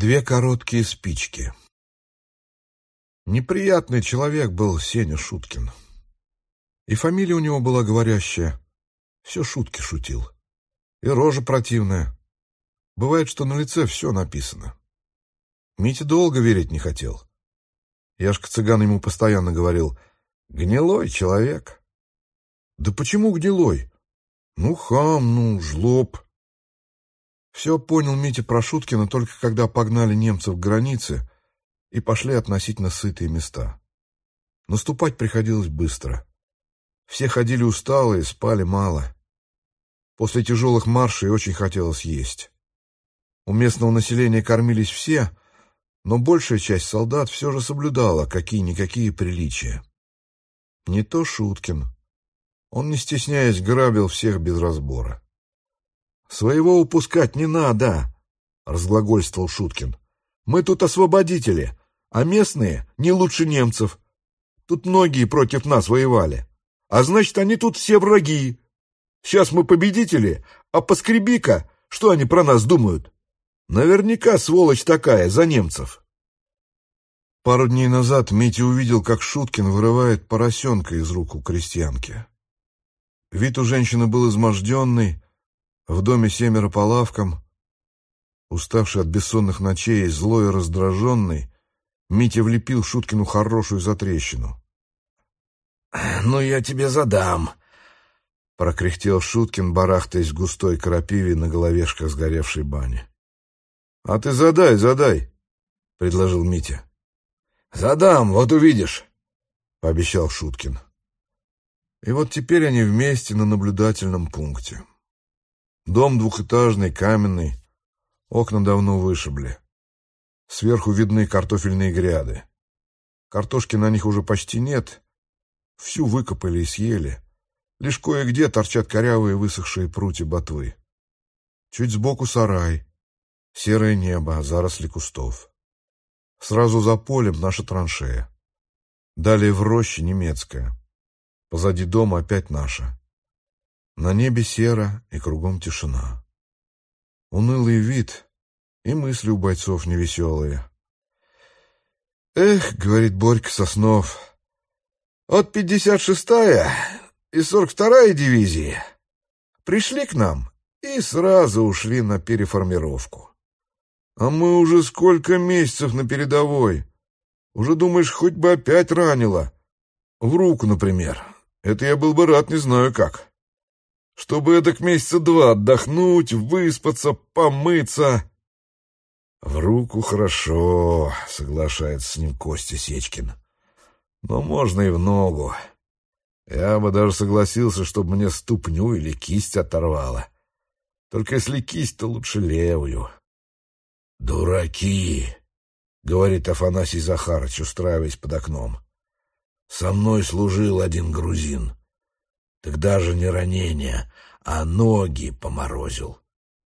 Две короткие спички. Неприятный человек был Сеня Шуткин. И фамилия у него была говорящая. Все шутки шутил. И рожа противная. Бывает, что на лице все написано. Митя долго верить не хотел. Яшка Цыган ему постоянно говорил, «Гнилой человек». «Да почему гнилой? Ну, хам, ну, жлоб». Все понял Митя про Шуткина только когда погнали немцев к границе и пошли относительно сытые места. Наступать приходилось быстро. Все ходили усталые, спали мало. После тяжелых маршей очень хотелось есть. У местного населения кормились все, но большая часть солдат все же соблюдала какие-никакие приличия. Не то Шуткин. Он, не стесняясь, грабил всех без разбора. «Своего упускать не надо», — разглагольствовал Шуткин. «Мы тут освободители, а местные не лучше немцев. Тут многие против нас воевали. А значит, они тут все враги. Сейчас мы победители, а поскреби-ка, что они про нас думают? Наверняка сволочь такая, за немцев». Пару дней назад Митя увидел, как Шуткин вырывает поросенка из рук у крестьянки. Вид у женщины был изможденный, в доме семеро по лавкам. Уставший от бессонных ночей, злой и раздраженный, Митя влепил Шуткину хорошую затрещину. «Ну, я тебе задам», — прокряхтел Шуткин, барахтаясь в густой крапиве на головешках сгоревшей бани. «А ты задай, задай», — предложил Митя. «Задам, вот увидишь», — пообещал Шуткин. И вот теперь они вместе на наблюдательном пункте. Дом двухэтажный, каменный. Окна давно вышибли. Сверху видны картофельные гряды. Картошки на них уже почти нет. Всю выкопали и съели. Лишь кое-где торчат корявые высохшие прутья ботвы. Чуть сбоку сарай. Серое небо, заросли кустов. Сразу за полем наша траншея. Далее в роще немецкая. Позади дома опять наша. На небе серо и кругом тишина. Унылый вид и мысли у бойцов невеселые. «Эх, — говорит Борька Соснов, — от 56-я и 42-я дивизии пришли к нам и сразу ушли на переформировку. А мы уже сколько месяцев на передовой. Уже думаешь, хоть бы опять ранило. В руку, например. Это я был бы рад, не знаю как чтобы эдак месяца два отдохнуть, выспаться, помыться. — В руку хорошо, — соглашается с ним Костя Сечкин. — Но можно и в ногу. Я бы даже согласился, чтобы мне ступню или кисть оторвало. Только если кисть, то лучше левую. — Дураки, — говорит Афанасий Захарыч, устраиваясь под окном. — Со мной служил один грузин. Так даже не ранение, а ноги поморозил.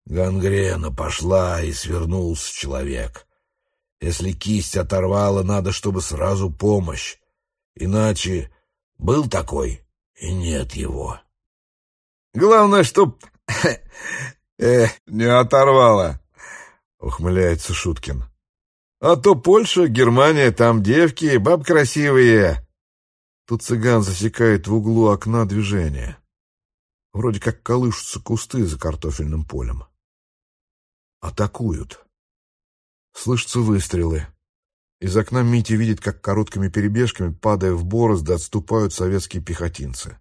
Гангрена пошла, и свернулся человек. Если кисть оторвала, надо, чтобы сразу помощь. Иначе был такой, и нет его. Главное, чтоб э, не оторвала, ухмыляется Шуткин. А то Польша, Германия, там девки, баб красивые. Тут цыган засекает в углу окна движение. Вроде как колышутся кусты за картофельным полем. Атакуют. Слышатся выстрелы. Из окна Мити видит, как короткими перебежками, падая в борозды, отступают советские пехотинцы.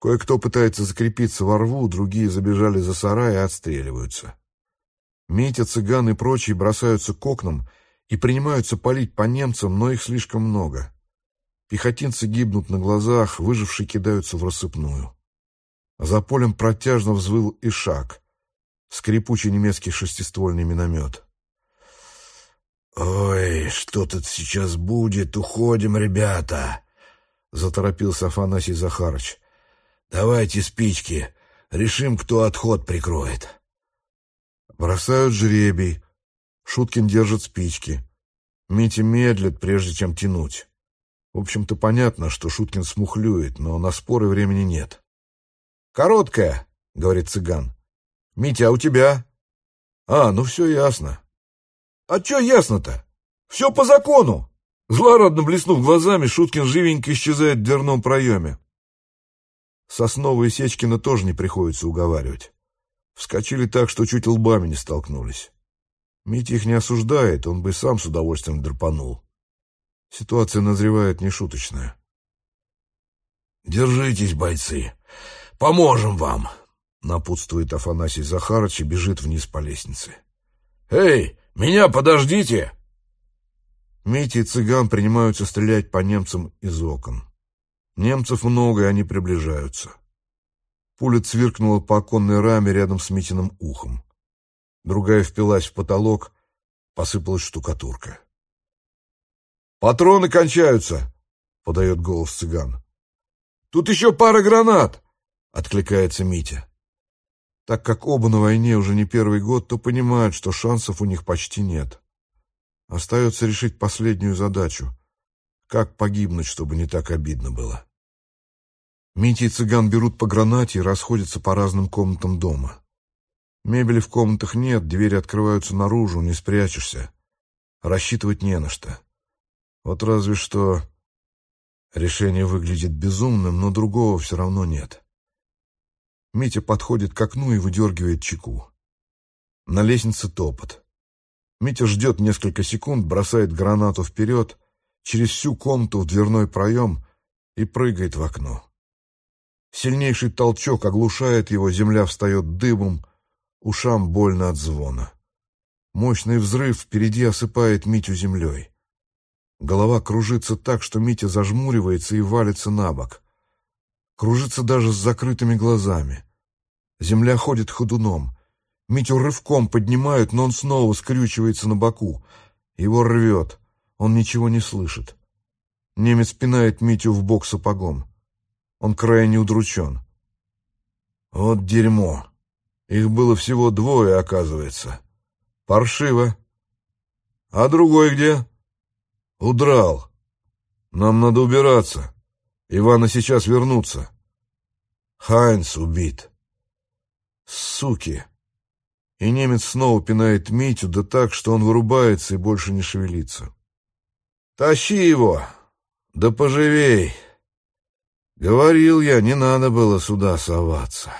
Кое-кто пытается закрепиться во рву, другие забежали за сарай и отстреливаются. Митя, цыган и прочие бросаются к окнам и принимаются палить по немцам, но их слишком много. Пехотинцы гибнут на глазах, выжившие кидаются в рассыпную. А за полем протяжно взвыл и шаг. Скрипучий немецкий шестиствольный миномет. «Ой, что тут сейчас будет? Уходим, ребята!» Заторопился Афанасий Захарыч. «Давайте спички. Решим, кто отход прикроет». Бросают жребий. Шуткин держит спички. Митя медлит, прежде чем тянуть. В общем-то, понятно, что Шуткин смухлюет, но на споры времени нет. «Короткая», — говорит цыган. «Митя, а у тебя?» «А, ну все ясно». А чё ясно-то? Все по закону. Злорадно блеснув глазами, Шуткин живенько исчезает в дверном проеме. Сосновые Сечкина тоже не приходится уговаривать. Вскочили так, что чуть лбами не столкнулись. Митя их не осуждает, он бы сам с удовольствием драпанул. Ситуация назревает нешуточная. «Держитесь, бойцы! Поможем вам!» Напутствует Афанасий Захарыч и бежит вниз по лестнице. «Эй, меня подождите!» Митя и цыган принимаются стрелять по немцам из окон. Немцев много, и они приближаются. Пуля цвиркнула по оконной раме рядом с Митиным ухом. Другая впилась в потолок, посыпалась штукатурка. «Патроны кончаются!» — подает голос цыган. «Тут еще пара гранат!» — откликается Митя. Так как оба на войне уже не первый год, то понимают, что шансов у них почти нет. Остается решить последнюю задачу. Как погибнуть, чтобы не так обидно было? Митя и цыган берут по гранате и расходятся по разным комнатам дома. Мебели в комнатах нет, двери открываются наружу, не спрячешься. Рассчитывать не на что. Вот разве что... Решение выглядит безумным, но другого все равно нет. Митя подходит к окну и выдергивает чеку. На лестнице топот. Митя ждет несколько секунд, бросает гранату вперед, через всю комнату в дверной проем и прыгает в окно. Сильнейший толчок оглушает его, земля встает дыбом, ушам больно от звона. Мощный взрыв впереди осыпает Митю землей. Голова кружится так, что Митя зажмуривается и валится на бок. Кружится даже с закрытыми глазами. Земля ходит ходуном. Митю рывком поднимают, но он снова скрючивается на боку. Его рвет. Он ничего не слышит. Немец пинает Митю в бок сапогом. Он крайне удручен. Вот дерьмо. Их было всего двое, оказывается. Паршиво. А другой где? Удрал. Нам надо убираться. Ивана сейчас вернутся. Хайнц убит. Суки. И немец снова пинает Митю, да так, что он вырубается и больше не шевелится. «Тащи его! Да поживей!» Говорил я, не надо было сюда соваться.